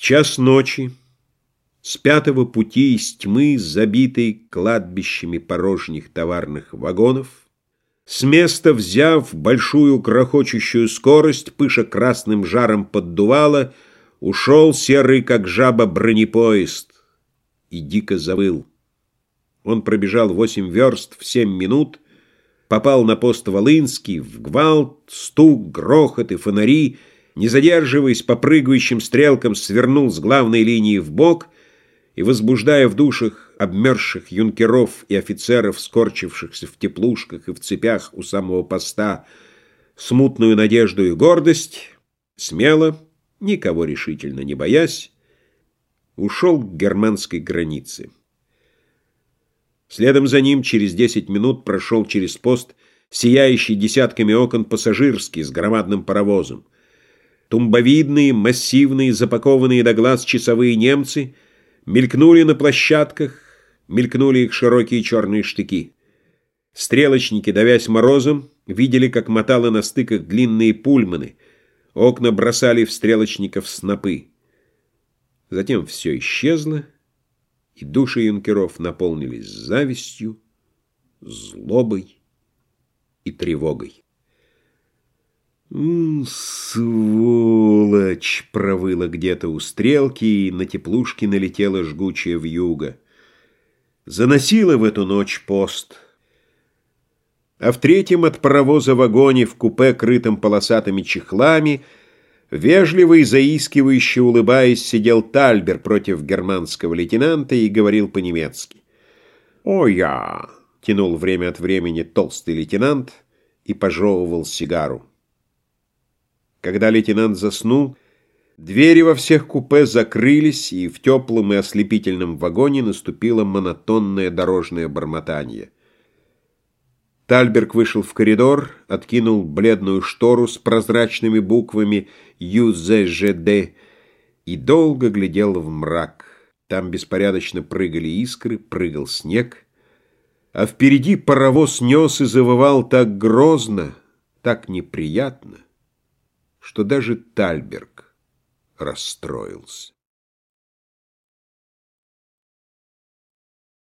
час ночи с пятого пути из тьмы, забитой кладбищами порожних товарных вагонов, с места взяв большую грохочущую скорость, пыша красным жаром поддувала, ушел серый, как жаба, бронепоезд и дико завыл. Он пробежал восемь верст в семь минут, попал на пост Волынский, в гвалт, стук, грохот и фонари, не задерживаясь по прыгающим стрелкам, свернул с главной линии в бок и, возбуждая в душах обмерзших юнкеров и офицеров, скорчившихся в теплушках и в цепях у самого поста, смутную надежду и гордость, смело, никого решительно не боясь, ушел к германской границе. Следом за ним через десять минут прошел через пост сияющий десятками окон пассажирский с громадным паровозом. Тумбовидные, массивные, запакованные до глаз часовые немцы мелькнули на площадках, мелькнули их широкие черные штыки. Стрелочники, давясь морозом, видели, как мотало на стыках длинные пульманы. Окна бросали в стрелочников снопы. Затем все исчезло, и души юнкеров наполнились завистью, злобой и тревогой. «Сволочь!» — провыла где-то у стрелки, и на теплушке налетела жгучая вьюга. Заносила в эту ночь пост. А в третьем от паровоза вагоне в купе, крытом полосатыми чехлами, вежливо и заискивающе улыбаясь, сидел Тальбер против германского лейтенанта и говорил по-немецки. «О, я!» — тянул время от времени толстый лейтенант и пожевывал сигару. Когда лейтенант заснул, двери во всех купе закрылись, и в теплом и ослепительном вагоне наступило монотонное дорожное бормотание. Тальберг вышел в коридор, откинул бледную штору с прозрачными буквами «ЮЗЖД» и долго глядел в мрак. Там беспорядочно прыгали искры, прыгал снег, а впереди паровоз нес и завывал так грозно, так неприятно что даже Тальберг расстроился.